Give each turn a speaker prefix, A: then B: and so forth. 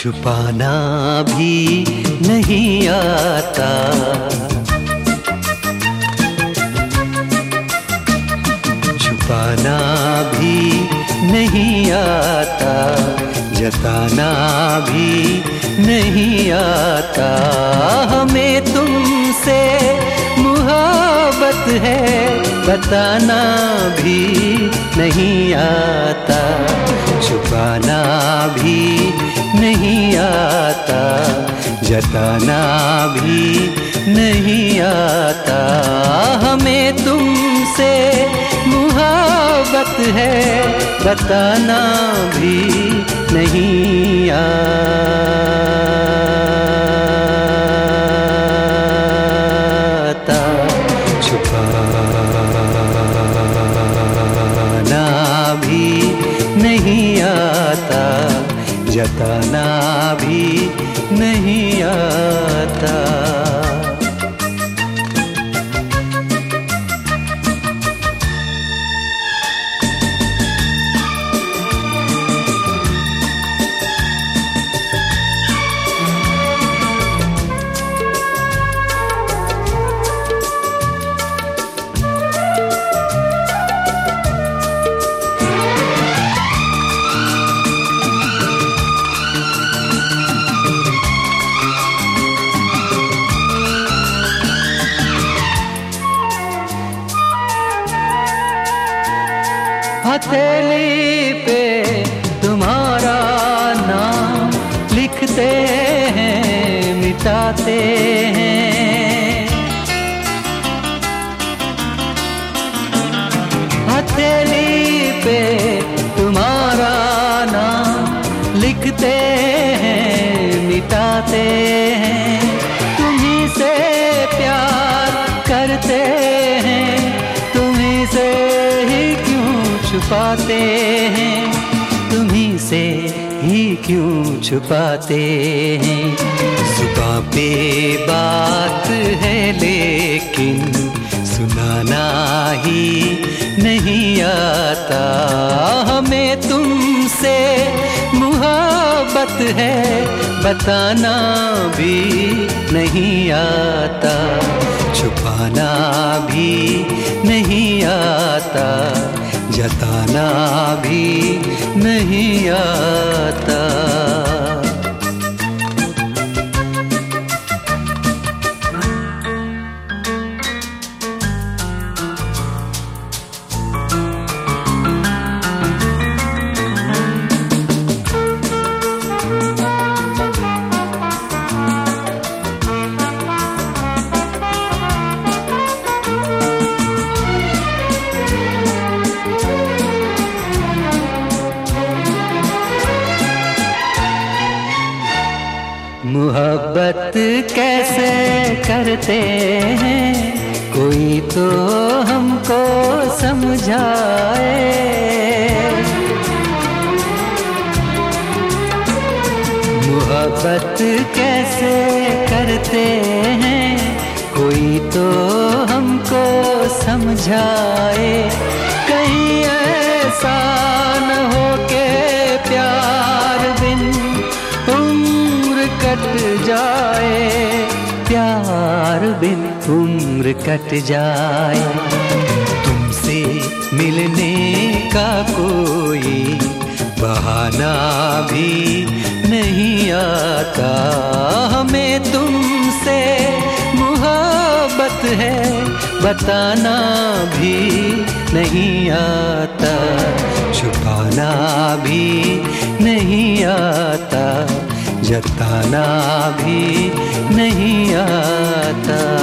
A: छुपाना भी नहीं आता। छुपाना भी नहीं आता, जताना भी नहीं आता। हमें तुमसे मुहब्बत है। बताना भी नहीं आता, छुपाना भी नहीं आता, जताना भी नहीं आता। हमें तुमसे मुहाबत है, बताना भी नहीं आता। आता जताना भी नहीं आता। हथेली पे तुम्हारा नाम लिखते हैं, मिटाते हैं। हथेली पे तुम्हारा नाम लिखते हैं, मिटाते हैं छुपाते हैं, तुम्ही से ही क्यों छुपाते हैं? सुबह पे बात है लेकिन सुनाना ही नहीं आता। हमें तुमसे मुहब्बत है, बताना भी नहीं आता। छुपाना भी नहीं आता। जताना भी नहीं आता। मोहब्बत कैसे करते हैं? कोई तो हमको समझाए। मोहब्बत कैसे करते हैं? कोई तो हमको समझाए। कट जाए, प्यार बिन उम्र कट जाए। तुमसे मिलने का कोई बहाना भी नहीं आता। हमें तुमसे मोहब्बत है, बताना भी नहीं आता। छुपाना भी नहीं आता। जताना भी नहीं आता।